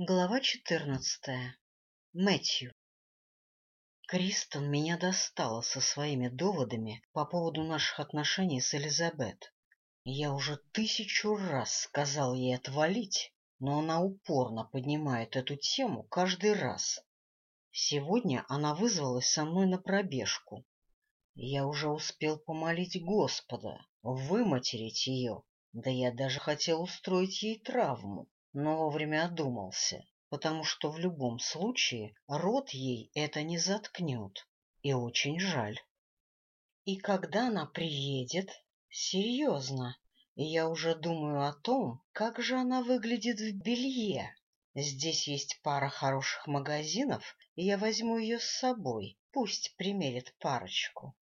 Глава четырнадцатая. Мэтью. Кристен меня достала со своими доводами по поводу наших отношений с Элизабет. Я уже тысячу раз сказал ей отвалить, но она упорно поднимает эту тему каждый раз. Сегодня она вызвалась со мной на пробежку. Я уже успел помолить Господа, выматерить ее, да я даже хотел устроить ей травму но вовремя одумался, потому что в любом случае рот ей это не заткнет, и очень жаль. И когда она приедет, серьезно, я уже думаю о том, как же она выглядит в белье. Здесь есть пара хороших магазинов, и я возьму ее с собой, пусть примерит парочку.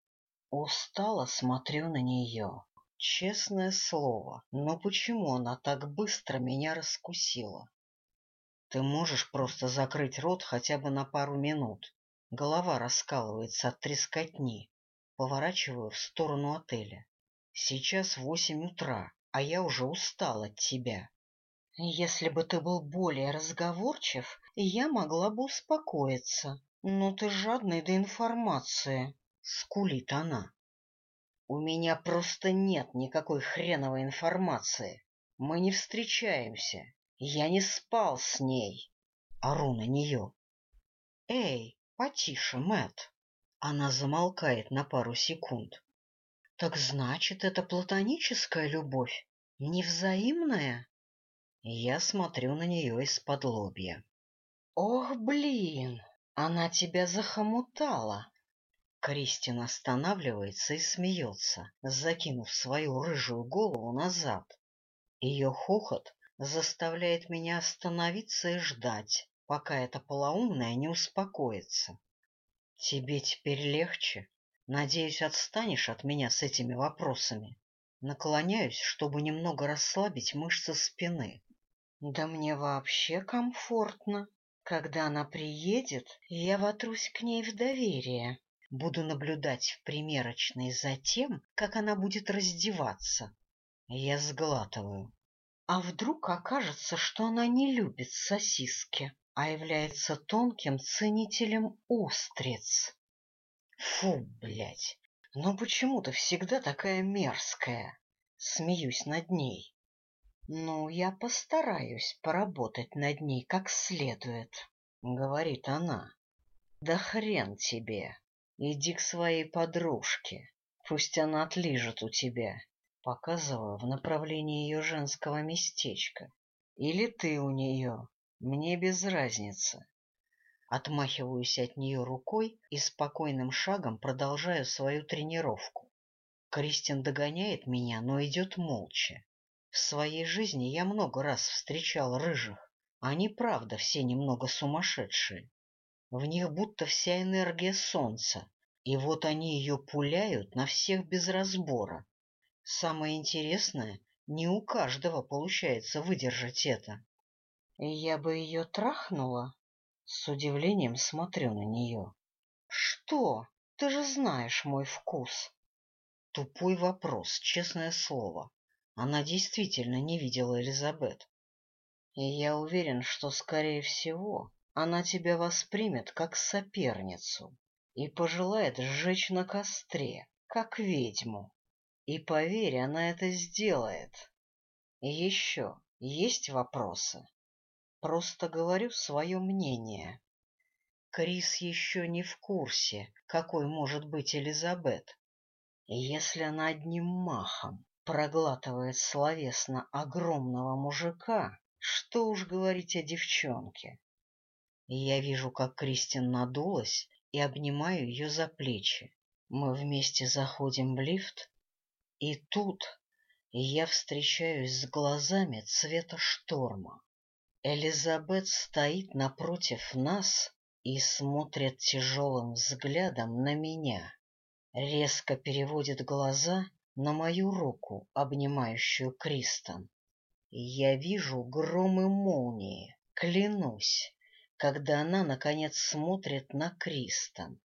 Устало смотрю на нее. Честное слово, но почему она так быстро меня раскусила? Ты можешь просто закрыть рот хотя бы на пару минут. Голова раскалывается от трескотни. Поворачиваю в сторону отеля. Сейчас восемь утра, а я уже устал от тебя. Если бы ты был более разговорчив, я могла бы успокоиться. Но ты жадный до информации, — скулит она. У меня просто нет никакой хреновой информации. Мы не встречаемся. Я не спал с ней. Ору на нее. Эй, потише, Мэт. Она замолкает на пару секунд. Так значит, это платоническая любовь, невзаимная? Я смотрю на нее из-под лобья. Ох, блин, она тебя захомутала. Кристин останавливается и смеется, закинув свою рыжую голову назад. Ее хохот заставляет меня остановиться и ждать, пока эта полоумная не успокоится. Тебе теперь легче? Надеюсь, отстанешь от меня с этими вопросами. Наклоняюсь, чтобы немного расслабить мышцы спины. Да мне вообще комфортно. Когда она приедет, я вотрусь к ней в доверие. Буду наблюдать в примерочной за тем, как она будет раздеваться. Я сглатываю. А вдруг окажется, что она не любит сосиски, а является тонким ценителем устриц? Фу, блядь, но почему ты всегда такая мерзкая? Смеюсь над ней. Ну, я постараюсь поработать над ней как следует, — говорит она. Да хрен тебе. Иди к своей подружке, пусть она отлижет у тебя, показываю в направлении ее женского местечка. Или ты у нее, мне без разницы. Отмахиваюсь от нее рукой и спокойным шагом продолжаю свою тренировку. Кристин догоняет меня, но идет молча. В своей жизни я много раз встречал рыжих. Они, правда, все немного сумасшедшие. В них будто вся энергия солнца, и вот они ее пуляют на всех без разбора. Самое интересное, не у каждого получается выдержать это. Я бы ее трахнула. С удивлением смотрю на нее. Что? Ты же знаешь мой вкус. Тупой вопрос, честное слово. Она действительно не видела Элизабет. И я уверен, что, скорее всего, она тебя воспримет как соперницу и пожелает сжечь на костре, как ведьму. И поверь, она это сделает. Еще есть вопросы. Просто говорю свое мнение. Крис еще не в курсе, какой может быть Элизабет. Если она одним махом проглатывает словесно огромного мужика, что уж говорить о девчонке. Я вижу, как Кристин надулась и обнимаю ее за плечи. Мы вместе заходим в лифт, и тут я встречаюсь с глазами цвета шторма. Элизабет стоит напротив нас и смотрит тяжелым взглядом на меня. Резко переводит глаза на мою руку, обнимающую Кристен. Я вижу гром и молнии, клянусь когда она, наконец, смотрит на Кристен.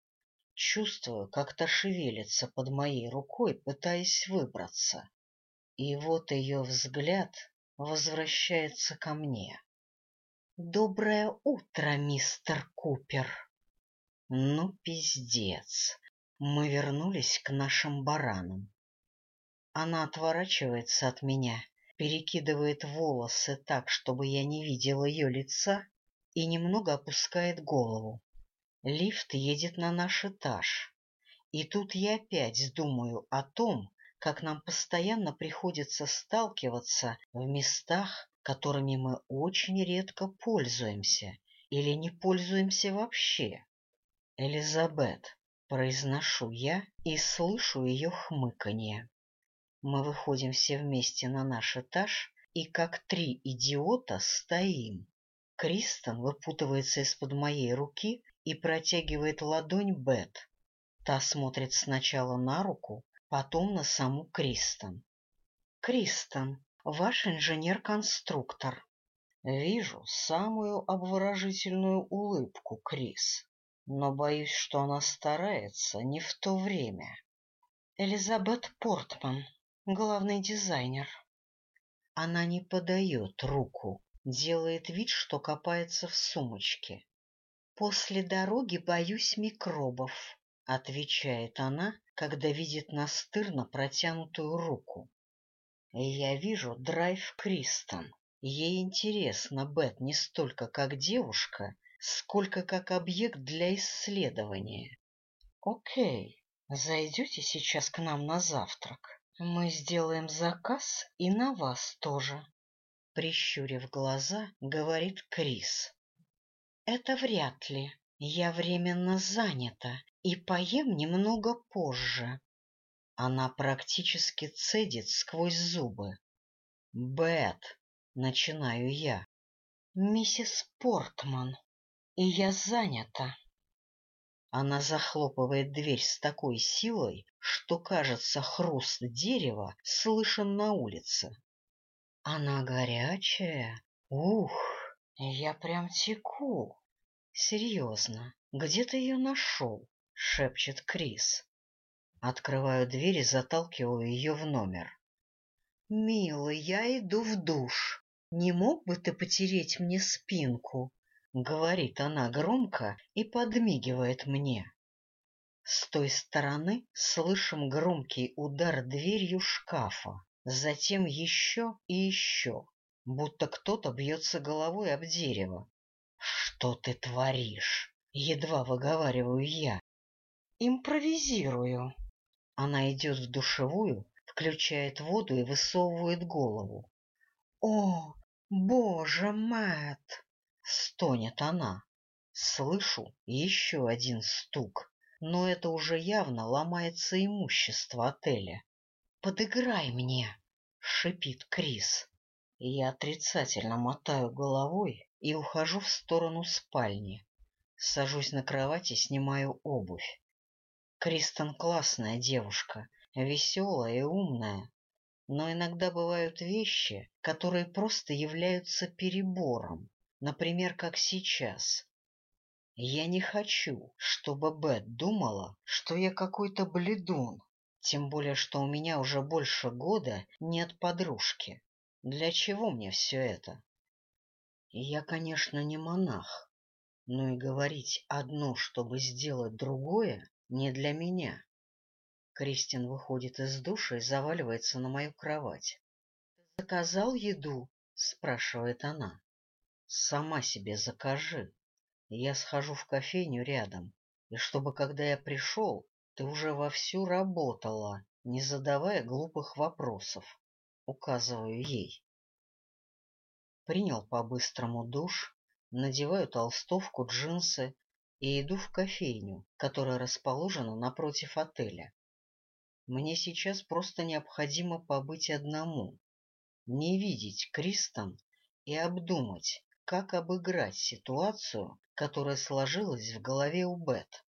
Чувствую, как то шевелится под моей рукой, пытаясь выбраться. И вот ее взгляд возвращается ко мне. Доброе утро, мистер Купер. Ну, пиздец. Мы вернулись к нашим баранам. Она отворачивается от меня, перекидывает волосы так, чтобы я не видел ее лица, и немного опускает голову. Лифт едет на наш этаж. И тут я опять думаю о том, как нам постоянно приходится сталкиваться в местах, которыми мы очень редко пользуемся или не пользуемся вообще. Элизабет, произношу я и слышу ее хмыканье. Мы выходим все вместе на наш этаж и как три идиота стоим. Кристен выпутывается из-под моей руки и протягивает ладонь Бет. Та смотрит сначала на руку, потом на саму Кристен. Кристен, ваш инженер-конструктор. Вижу самую обворожительную улыбку, Крис, но боюсь, что она старается не в то время. Элизабет Портман, главный дизайнер. Она не подает руку, делает вид, что копается в сумочке. После дороги боюсь микробов, отвечает она, когда видит настырно протянутую руку. Я вижу драйв Кристен. Ей интересно Бет не столько как девушка, сколько как объект для исследования. Окей, зайдете сейчас к нам на завтрак? Мы сделаем заказ и на вас тоже. Прищурив глаза, говорит Крис. Это вряд ли. Я временно занята и поем немного позже. Она практически цедит сквозь зубы. Бет, начинаю я. Миссис Портман, и я занята. Она захлопывает дверь с такой силой, что, кажется, хруст дерева слышен на улице. Она горячая. Ух, я прям теку. Серьезно, где ты ее нашел? — шепчет Крис. Открываю дверь и заталкиваю ее в номер. — Милый, я иду в душ. Не мог бы ты потереть мне спинку? — говорит она громко и подмигивает мне. С той стороны слышим громкий удар дверью шкафа, затем еще и еще, будто кто-то бьется головой об дерево. Что ты творишь? Едва выговариваю я. Импровизирую. Она идет в душевую, включает воду и высовывает голову. О, боже, Мэтт! Стонет она. Слышу еще один стук, но это уже явно ломается имущество отеля. «Подыграй мне!» — шипит Крис. Я отрицательно мотаю головой и ухожу в сторону спальни. Сажусь на кровать и снимаю обувь. Кристен классная девушка, веселая и умная, но иногда бывают вещи, которые просто являются перебором, например, как сейчас. Я не хочу, чтобы Бет думала, что я какой-то бледун, тем более, что у меня уже больше года нет подружки. Для чего мне все это? Я, конечно, не монах, но и говорить одно, чтобы сделать другое, не для меня. Кристин выходит из душа и заваливается на мою кровать. — Заказал еду? — спрашивает она. — Сама себе закажи. Я схожу в кофейню рядом, и чтобы, когда я пришел, ты уже вовсю работала, не задавая глупых вопросов указываю ей. Принял по-быстрому душ, надеваю толстовку, джинсы и иду в кофейню, которая расположена напротив отеля. Мне сейчас просто необходимо побыть одному, не видеть Кристен и обдумать, как обыграть ситуацию, которая сложилась в голове у Бет.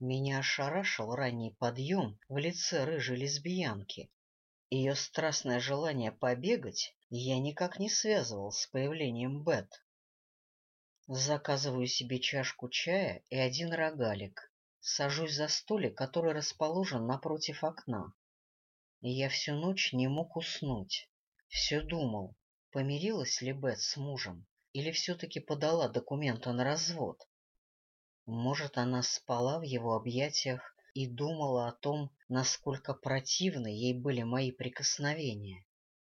Меня ошарашил ранний подъем в лице рыжей лесбиянки, ее страстное желание побегать я никак не связывал с появлением Бет. Заказываю себе чашку чая и один рогалик. Сажусь за столик, который расположен напротив окна. Я всю ночь не мог уснуть. Все думал, помирилась ли Бет с мужем или все-таки подала документы на развод? Может, она спала в его объятиях и думала о том, насколько противны ей были мои прикосновения,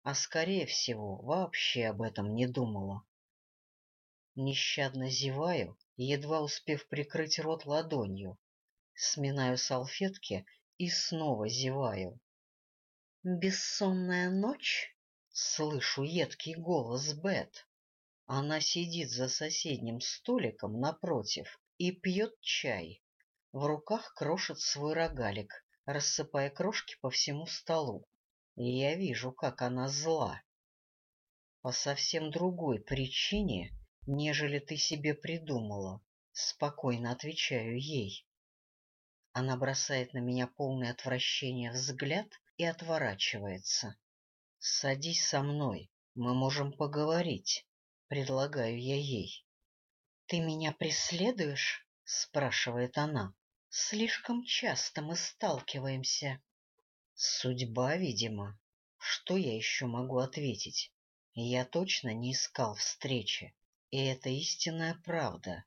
а, скорее всего, вообще об этом не думала. Нещадно зеваю, едва успев прикрыть рот ладонью, сминаю салфетки и снова зеваю. «Бессонная ночь?» — слышу едкий голос Бет. Она сидит за соседним столиком напротив и пьет чай. В руках крошит свой рогалик, рассыпая крошки по всему столу. И я вижу, как она зла. По совсем другой причине, нежели ты себе придумала, спокойно отвечаю ей. Она бросает на меня полное отвращение взгляд и отворачивается. — Садись со мной, мы можем поговорить, — предлагаю я ей. — Ты меня преследуешь? — спрашивает она. — Слишком часто мы сталкиваемся. Судьба, видимо. Что я еще могу ответить? Я точно не искал встречи, и это истинная правда.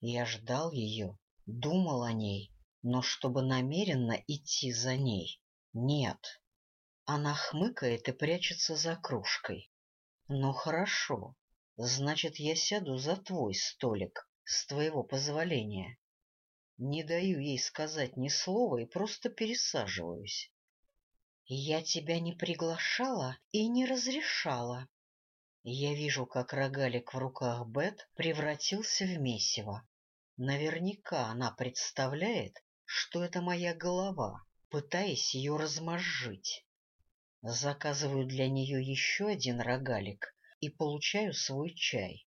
Я ждал ее, думал о ней, но чтобы намеренно идти за ней — нет. Она хмыкает и прячется за кружкой. Ну хорошо, значит, я сяду за твой столик, с твоего позволения. Не даю ей сказать ни слова и просто пересаживаюсь. Я тебя не приглашала и не разрешала. Я вижу, как рогалик в руках Бет превратился в месиво. Наверняка она представляет, что это моя голова, пытаясь ее размозжить. Заказываю для нее еще один рогалик и получаю свой чай.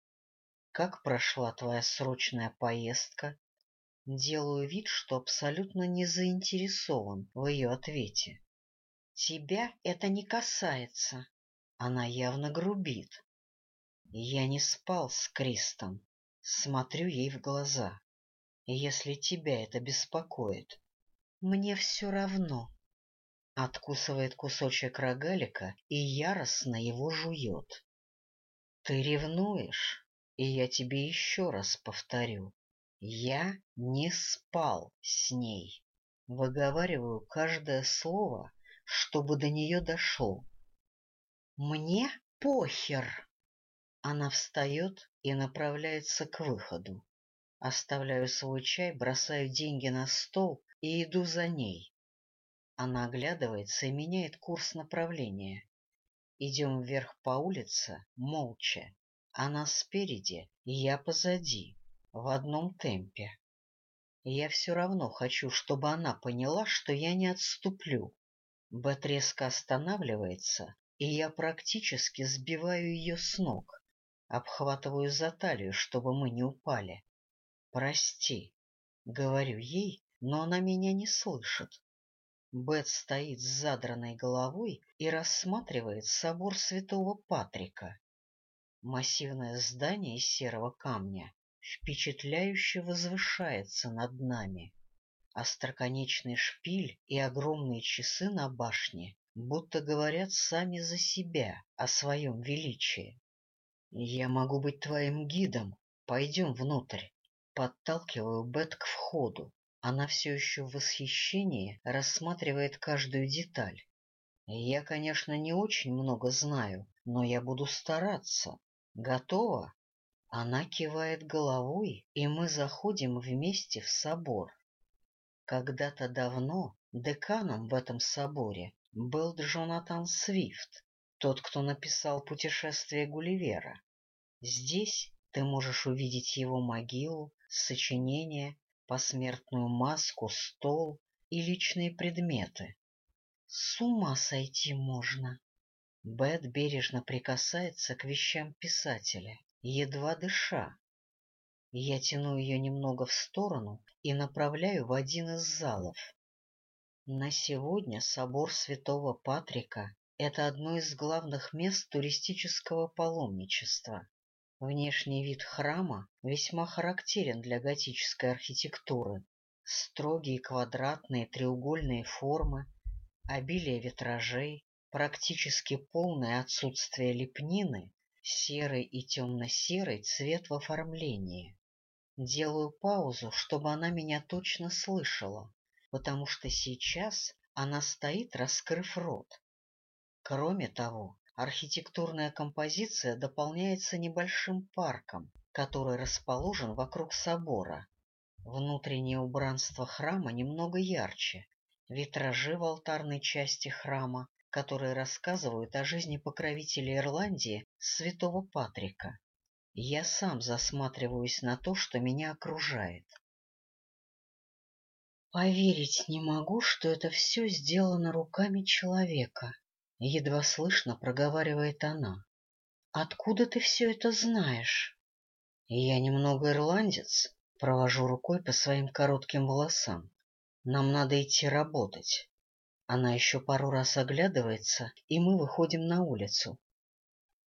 Как прошла твоя срочная поездка? Делаю вид, что абсолютно не заинтересован в ее ответе. Тебя это не касается. Она явно грубит. Я не спал с Кристом. Смотрю ей в глаза если тебя это беспокоит. Мне все равно. Откусывает кусочек рогалика и яростно его жует. Ты ревнуешь, и я тебе еще раз повторю. Я не спал с ней. Выговариваю каждое слово, чтобы до нее дошло. Мне похер. Она встает и направляется к выходу. Оставляю свой чай, бросаю деньги на стол и иду за ней. Она оглядывается и меняет курс направления. Идем вверх по улице, молча. Она спереди, и я позади, в одном темпе. Я все равно хочу, чтобы она поняла, что я не отступлю. Бет резко останавливается, и я практически сбиваю ее с ног, обхватываю за талию, чтобы мы не упали. «Прости», — говорю ей, но она меня не слышит. Бет стоит с задранной головой и рассматривает собор святого Патрика. Массивное здание из серого камня впечатляюще возвышается над нами. Остроконечный шпиль и огромные часы на башне будто говорят сами за себя о своем величии. «Я могу быть твоим гидом, пойдем внутрь». Подталкиваю Бет к входу. Она все еще в восхищении рассматривает каждую деталь. Я, конечно, не очень много знаю, но я буду стараться. Готова? Она кивает головой, и мы заходим вместе в собор. Когда-то давно деканом в этом соборе был Джонатан Свифт, тот, кто написал «Путешествие Гулливера». Здесь ты можешь увидеть его могилу, сочинения, посмертную маску, стол и личные предметы. С ума сойти можно. Бет бережно прикасается к вещам писателя, едва дыша. Я тяну ее немного в сторону и направляю в один из залов. На сегодня собор святого Патрика — это одно из главных мест туристического паломничества. Внешний вид храма весьма характерен для готической архитектуры. Строгие квадратные треугольные формы, обилие витражей, практически полное отсутствие лепнины, серый и темно-серый цвет в оформлении. Делаю паузу, чтобы она меня точно слышала, потому что сейчас она стоит, раскрыв рот. Кроме того, архитектурная композиция дополняется небольшим парком, который расположен вокруг собора. Внутреннее убранство храма немного ярче, витражи в алтарной части храма, которые рассказывают о жизни покровителя Ирландии святого Патрика. Я сам засматриваюсь на то, что меня окружает. Поверить не могу, что это все сделано руками человека. Едва слышно проговаривает она. Откуда ты все это знаешь? Я немного ирландец, провожу рукой по своим коротким волосам. Нам надо идти работать. Она еще пару раз оглядывается, и мы выходим на улицу.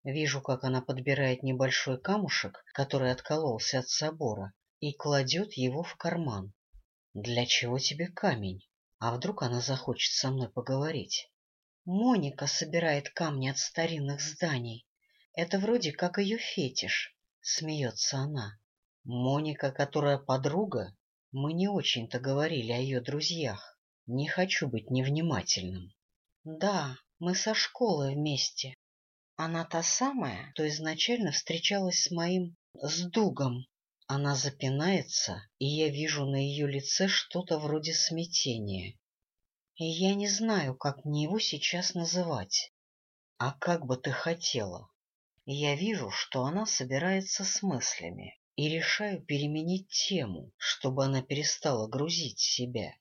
Вижу, как она подбирает небольшой камушек, который откололся от собора, и кладет его в карман. Для чего тебе камень? А вдруг она захочет со мной поговорить? Моника собирает камни от старинных зданий. Это вроде как ее фетиш, смеется она. Моника, которая подруга? Мы не очень-то говорили о ее друзьях. Не хочу быть невнимательным. Да, мы со школы вместе. Она та самая, кто изначально встречалась с моим... с Дугом. Она запинается, и я вижу на ее лице что-то вроде смятения. Я не знаю, как мне его сейчас называть. А как бы ты хотела? Я вижу, что она собирается с мыслями, и решаю переменить тему, чтобы она перестала грузить себя.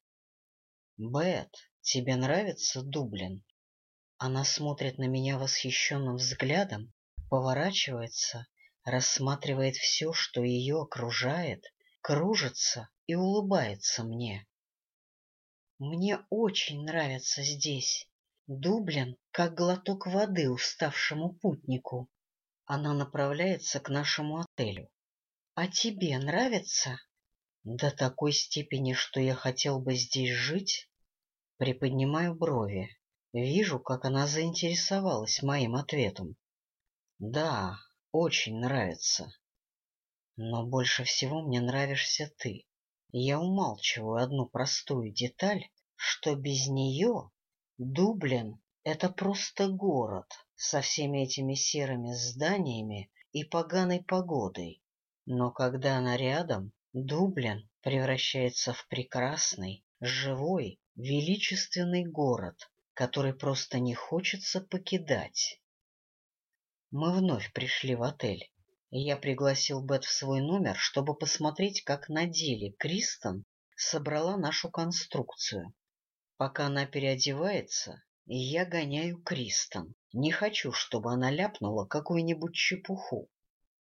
Бет, тебе нравится Дублин? Она смотрит на меня восхищенным взглядом, поворачивается, рассматривает все, что ее окружает, кружится и улыбается мне. Мне очень нравится здесь. Дублин, как глоток воды уставшему путнику. Она направляется к нашему отелю. А тебе нравится? До такой степени, что я хотел бы здесь жить? Приподнимаю брови. Вижу, как она заинтересовалась моим ответом. Да, очень нравится. Но больше всего мне нравишься ты. Я умалчиваю одну простую деталь, что без нее Дублин — это просто город со всеми этими серыми зданиями и поганой погодой. Но когда она рядом, Дублин превращается в прекрасный, живой, величественный город, который просто не хочется покидать. Мы вновь пришли в отель. Я пригласил Бет в свой номер, чтобы посмотреть, как на деле Кристен собрала нашу конструкцию. Пока она переодевается, я гоняю Кристен. Не хочу, чтобы она ляпнула какую-нибудь чепуху.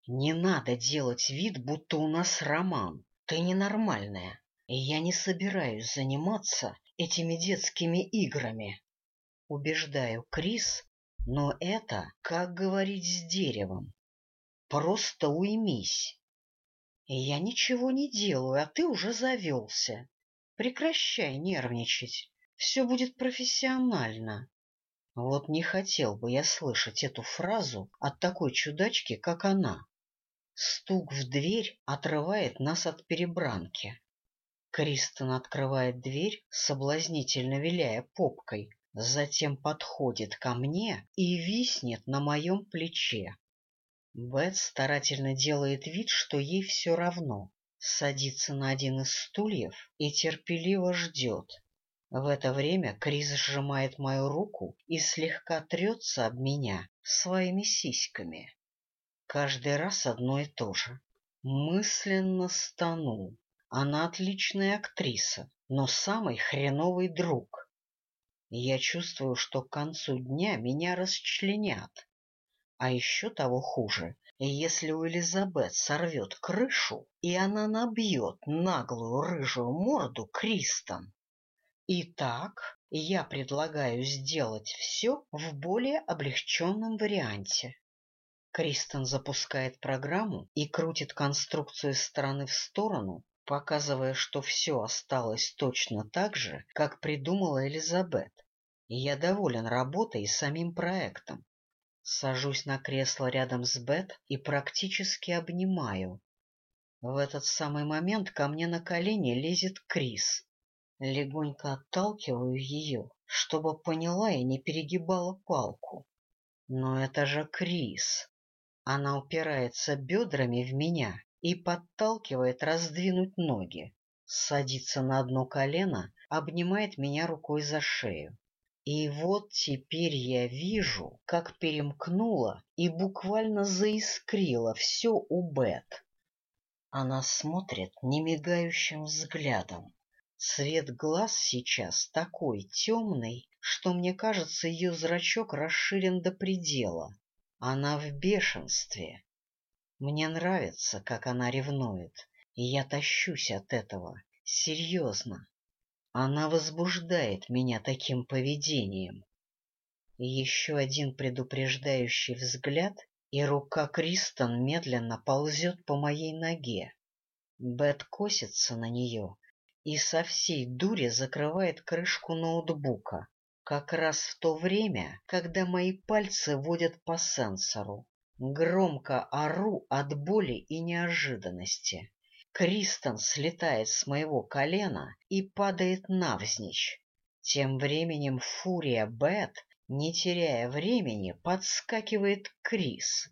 Не надо делать вид, будто у нас роман. Ты ненормальная, я не собираюсь заниматься этими детскими играми. Убеждаю Крис, но это, как говорить с деревом. Просто уймись. Я ничего не делаю, а ты уже завелся. Прекращай нервничать. Все будет профессионально. Вот не хотел бы я слышать эту фразу от такой чудачки, как она. Стук в дверь отрывает нас от перебранки. Кристен открывает дверь, соблазнительно виляя попкой, затем подходит ко мне и виснет на моем плече. Бет старательно делает вид, что ей все равно, садится на один из стульев и терпеливо ждет. В это время Крис сжимает мою руку и слегка трется об меня своими сиськами. Каждый раз одно и то же. Мысленно стану. Она отличная актриса, но самый хреновый друг. Я чувствую, что к концу дня меня расчленят. А еще того хуже, если у Элизабет сорвет крышу, и она набьет наглую рыжую морду Кристом. Итак, я предлагаю сделать все в более облегченном варианте. Кристен запускает программу и крутит конструкцию из стороны в сторону, показывая, что все осталось точно так же, как придумала Элизабет. Я доволен работой и самим проектом. Сажусь на кресло рядом с Бет и практически обнимаю. В этот самый момент ко мне на колени лезет Крис. Легонько отталкиваю ее, чтобы поняла и не перегибала палку. Но это же Крис. Она упирается бедрами в меня и подталкивает раздвинуть ноги. Садится на одно колено, обнимает меня рукой за шею. И вот теперь я вижу, как перемкнула и буквально заискрила все у Бет. Она смотрит немигающим взглядом. Цвет глаз сейчас такой темный, что мне кажется, ее зрачок расширен до предела. Она в бешенстве. Мне нравится, как она ревнует, и я тащусь от этого. Серьезно. Она возбуждает меня таким поведением. Еще один предупреждающий взгляд, и рука Кристен медленно ползет по моей ноге. Бет косится на нее и со всей дури закрывает крышку ноутбука, как раз в то время, когда мои пальцы водят по сенсору. Громко ору от боли и неожиданности. Кристен слетает с моего колена и падает навзничь. Тем временем фурия Бет, не теряя времени, подскакивает Крис.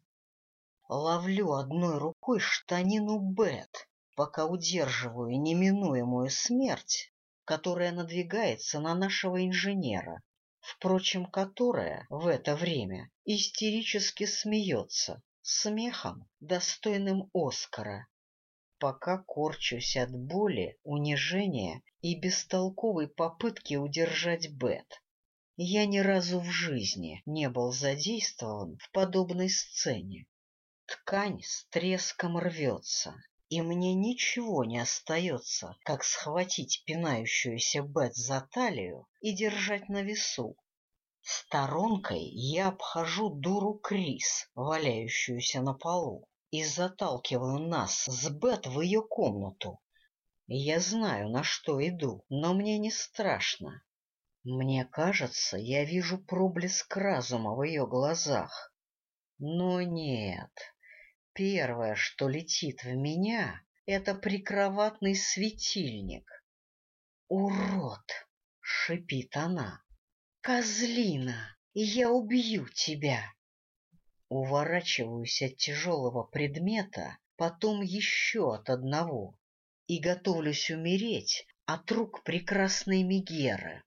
Ловлю одной рукой штанину Бет, пока удерживаю неминуемую смерть, которая надвигается на нашего инженера, впрочем, которая в это время истерически смеется, смехом, достойным Оскара, пока корчусь от боли, унижения и бестолковой попытки удержать Бет. Я ни разу в жизни не был задействован в подобной сцене. Ткань с треском рвется, и мне ничего не остается, как схватить пинающуюся Бет за талию и держать на весу. Сторонкой я обхожу дуру Крис, валяющуюся на полу, и заталкиваю нас с Бет в ее комнату. Я знаю, на что иду, но мне не страшно. Мне кажется, я вижу проблеск разума в ее глазах. Но нет, Первое, что летит в меня, это прикроватный светильник. «Урод!» — шипит она. «Козлина! Я убью тебя!» Уворачиваюсь от тяжелого предмета, потом еще от одного, и готовлюсь умереть от рук прекрасной Мегеры.